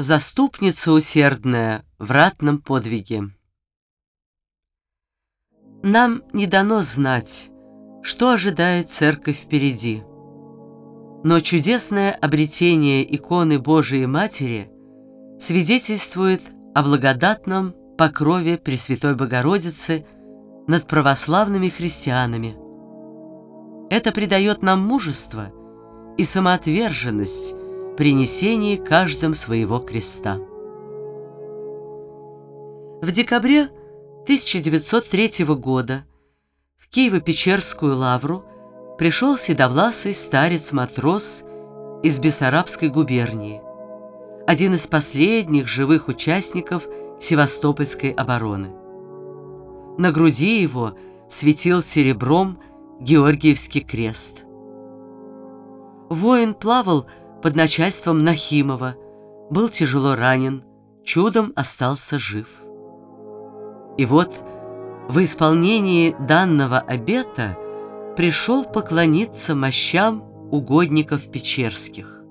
Заступница усердная в ратном подвиге. Нам не дано знать, что ожидает церковь впереди. Но чудесное обретение иконы Божией Матери свидетельствует о благодатном покрове Пресвятой Богородицы над православными христианами. Это придает нам мужество и самоотверженность при несении каждым своего креста. В декабре 1903 года в Киево-Печерскую лавру пришел седовласый старец-матрос из Бессарабской губернии, один из последних живых участников Севастопольской обороны. На груди его светил серебром Георгиевский крест. Воин плавал под начальством Нахимова, был тяжело ранен, чудом остался жив. И вот в исполнении данного обета пришел поклониться мощам угодников Печерских.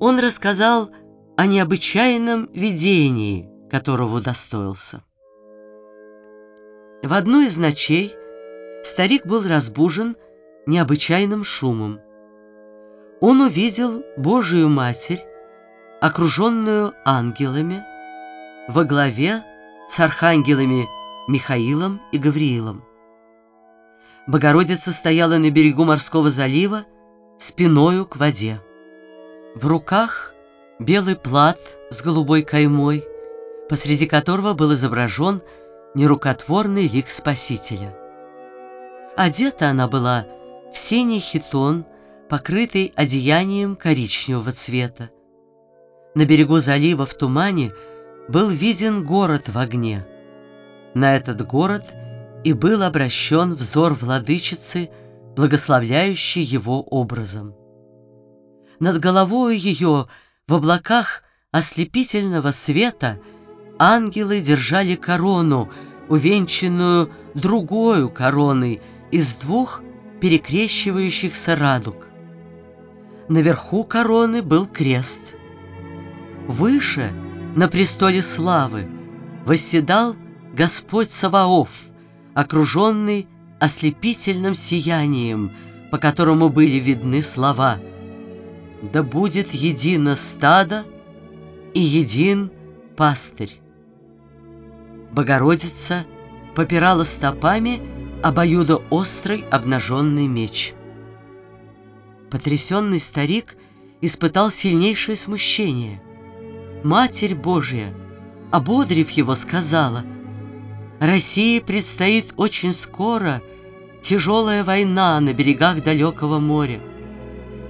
Он рассказал о необычайном видении, которого удостоился. В одну из ночей старик был разбужен необычайным шумом он увидел Божию Матерь, окруженную ангелами, во главе с архангелами Михаилом и Гавриилом. Богородица стояла на берегу морского залива, спиною к воде. В руках белый плат с голубой каймой, посреди которого был изображен нерукотворный лик Спасителя. Одета она была в синий хитон – покрытый одеянием коричневого цвета. На берегу залива в тумане был виден город в огне. На этот город и был обращен взор владычицы, благословляющий его образом. Над головой ее в облаках ослепительного света ангелы держали корону, увенчанную другой короной из двух перекрещивающихся радуг. Наверху короны был крест. Выше, на престоле славы, восседал Господь Саваоф, окруженный ослепительным сиянием, по которому были видны слова «Да будет едино стадо и един пастырь». Богородица попирала стопами обоюдоострый обнаженный меч – Потрясенный старик испытал сильнейшее смущение. Матерь Божья, ободрив его, сказала, «России предстоит очень скоро тяжелая война на берегах далекого моря,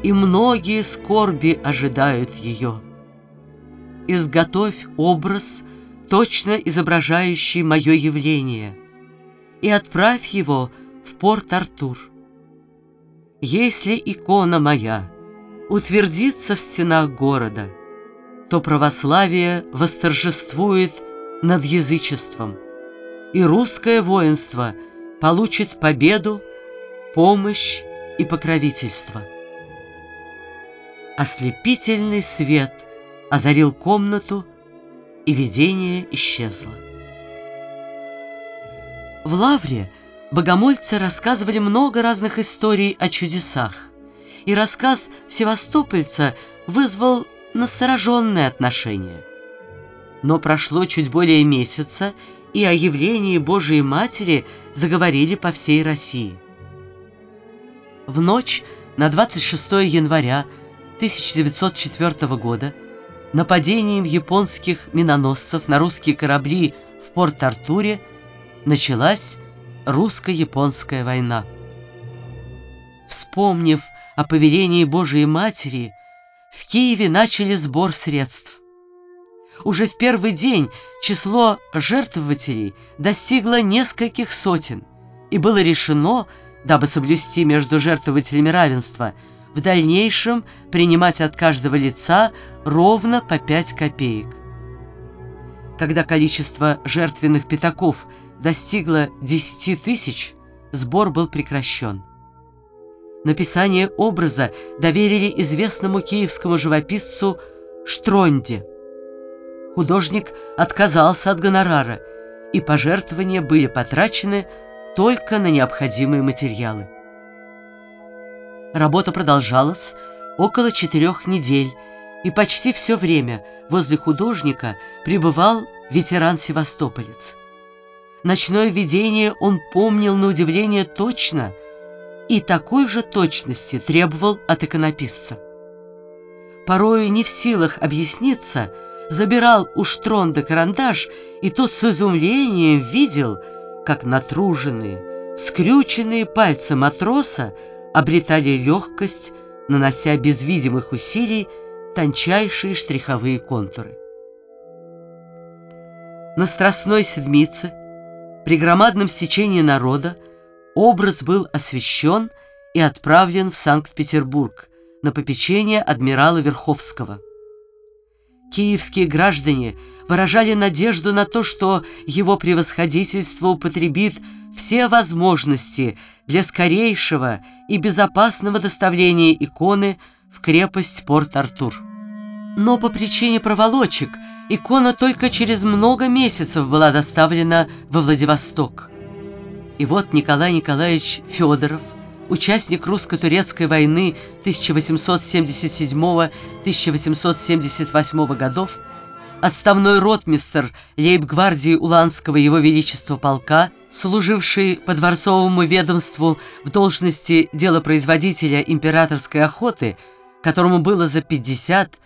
и многие скорби ожидают ее. Изготовь образ, точно изображающий мое явление, и отправь его в порт Артур. Если икона моя утвердится в стенах города, то православие восторжествует над язычеством, и русское воинство получит победу, помощь и покровительство. Ослепительный свет озарил комнату, и видение исчезло. В лавре – Богомольцы рассказывали много разных историй о чудесах, и рассказ севастопольца вызвал настороженное отношение. Но прошло чуть более месяца, и о явлении Божией Матери заговорили по всей России. В ночь на 26 января 1904 года нападением японских миноносцев на русские корабли в Порт-Артуре началась русско-японская война. Вспомнив о повелении Божией Матери, в Киеве начали сбор средств. Уже в первый день число жертвователей достигло нескольких сотен, и было решено, дабы соблюсти между жертвователями равенство, в дальнейшем принимать от каждого лица ровно по 5 копеек. Когда количество жертвенных пятаков – достигла 10 тысяч, сбор был прекращен. Написание образа доверили известному киевскому живописцу Штронде. Художник отказался от гонорара, и пожертвования были потрачены только на необходимые материалы. Работа продолжалась около четырех недель, и почти все время возле художника пребывал ветеран-севастополец. Ночное видение он помнил на удивление точно и такой же точности требовал от иконописца. Порою не в силах объясниться, забирал у Штронда карандаш, и тот с изумлением видел, как натруженные, скрюченные пальцы матроса обретали легкость, нанося без видимых усилий тончайшие штриховые контуры. На Страстной Седмице при громадном стечении народа образ был освящен и отправлен в Санкт-Петербург на попечение адмирала Верховского. Киевские граждане выражали надежду на то, что его превосходительство употребит все возможности для скорейшего и безопасного доставления иконы в крепость Порт-Артур. Но по причине проволочек икона только через много месяцев была доставлена во Владивосток. И вот Николай Николаевич Федоров, участник русско-турецкой войны 1877-1878 годов, отставной ротмистр лейб-гвардии Уланского Его Величества полка, служивший по дворцовому ведомству в должности делопроизводителя императорской охоты, которому было за 50,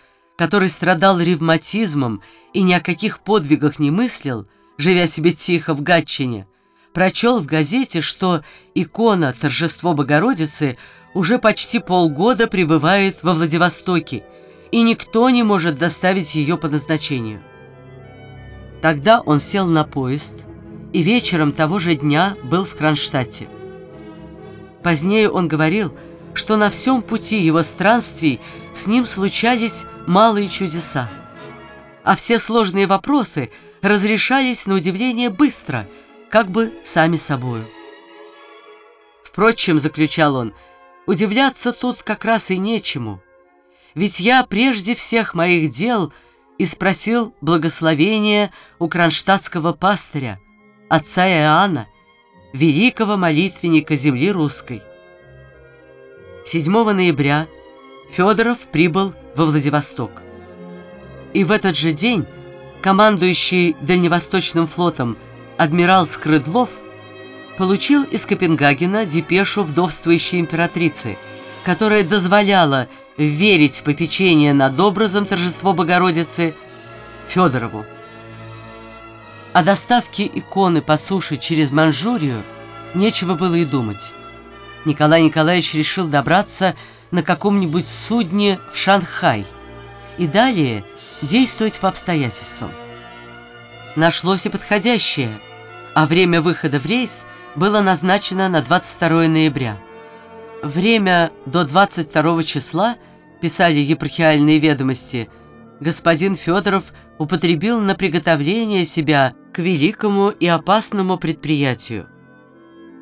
который страдал ревматизмом и ни о каких подвигах не мыслил, живя себе тихо в Гатчине, прочел в газете, что икона Торжество Богородицы уже почти полгода пребывает во Владивостоке, и никто не может доставить ее по назначению. Тогда он сел на поезд и вечером того же дня был в Кронштадте. Позднее он говорил, что на всем пути его странствий с ним случались малые чудеса, а все сложные вопросы разрешались на удивление быстро – как бы сами собою. Впрочем, заключал он, удивляться тут как раз и нечему, ведь я прежде всех моих дел и спросил благословения у кронштадтского пастыря, отца Иоанна, великого молитвенника земли русской. 7 ноября Федоров прибыл во Владивосток. И в этот же день командующий Дальневосточным флотом адмирал Скрыдлов получил из Копенгагена депешу вдовствующей императрицы, которая дозволяла верить в попечение над образом торжество Богородицы Федорову. О доставке иконы по суше через Манчжурию нечего было и думать. Николай Николаевич решил добраться на каком-нибудь судне в Шанхай и далее действовать по обстоятельствам нашлось и подходящее, а время выхода в рейс было назначено на 22 ноября. Время до 22 числа, писали епархиальные ведомости, господин Федоров употребил на приготовление себя к великому и опасному предприятию.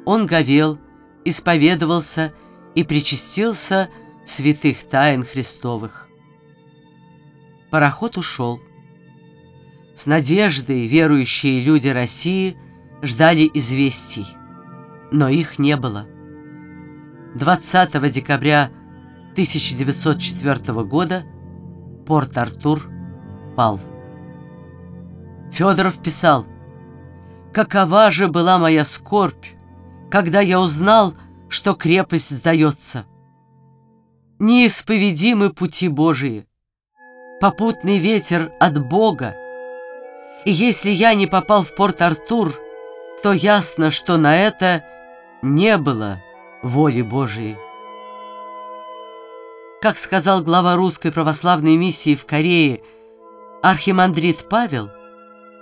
Он говел, исповедовался и причастился святых тайн Христовых. Пароход ушел. С надеждой верующие люди России ждали известий, но их не было. 20 декабря 1904 года Порт-Артур пал. Федоров писал, «Какова же была моя скорбь, когда я узнал, что крепость сдается. Неисповедимы пути Божии, попутный ветер от Бога, и если я не попал в Порт-Артур, то ясно, что на это не было воли Божией. Как сказал глава русской православной миссии в Корее архимандрит Павел,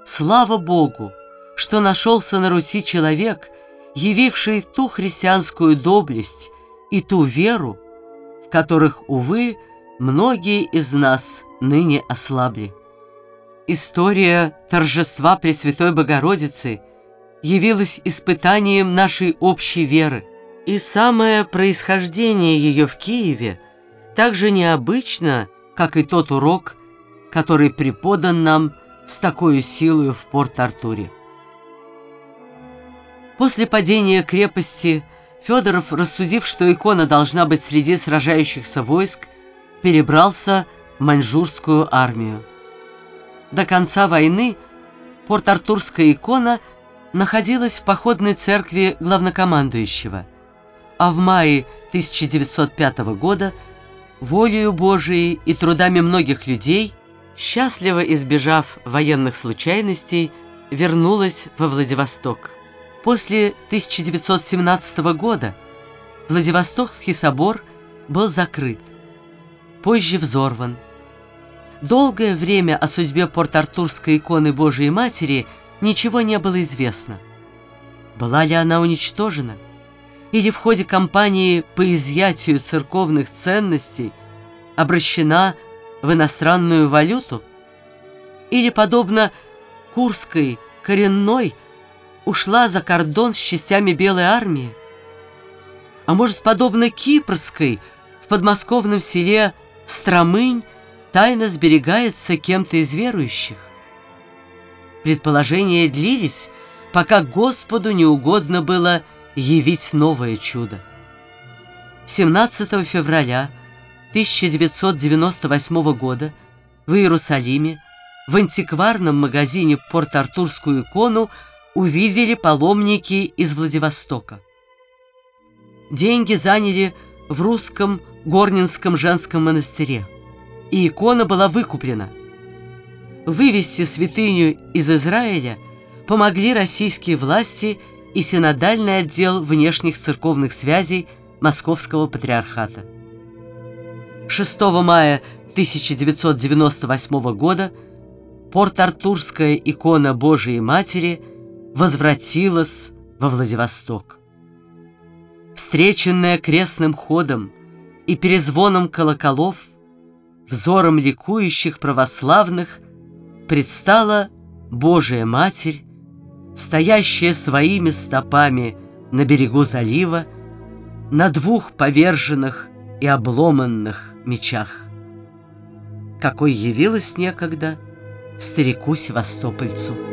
слава Богу, что нашелся на Руси человек, явивший ту христианскую доблесть и ту веру, в которых, увы, многие из нас ныне ослабли. История торжества Пресвятой Богородицы явилась испытанием нашей общей веры, и самое происхождение ее в Киеве так же необычно, как и тот урок, который преподан нам с такой силой в Порт-Артуре. После падения крепости Федоров, рассудив, что икона должна быть среди сражающихся войск, перебрался в маньчжурскую армию. До конца войны Порт-Артурская икона находилась в походной церкви главнокомандующего, а в мае 1905 года волею Божией и трудами многих людей, счастливо избежав военных случайностей, вернулась во Владивосток. После 1917 года Владивостокский собор был закрыт, позже взорван. Долгое время о судьбе Порт-Артурской иконы Божией Матери ничего не было известно. Была ли она уничтожена? Или в ходе кампании по изъятию церковных ценностей обращена в иностранную валюту? Или, подобно Курской коренной, ушла за кордон с частями Белой армии? А может, подобно Кипрской, в подмосковном селе Стромынь тайно сберегается кем-то из верующих? Предположения длились, пока Господу не угодно было явить новое чудо. 17 февраля 1998 года в Иерусалиме в антикварном магазине Порт-Артурскую икону увидели паломники из Владивостока. Деньги заняли в русском Горнинском женском монастыре, и икона была выкуплена. Вывести святыню из Израиля помогли российские власти и синодальный отдел внешних церковных связей Московского патриархата. 6 мая 1998 года Порт-Артурская икона Божией Матери – возвратилась во Владивосток. Встреченная крестным ходом и перезвоном колоколов, взором ликующих православных предстала Божия Матерь, стоящая своими стопами на берегу залива на двух поверженных и обломанных мечах, какой явилась некогда старику Севастопольцу.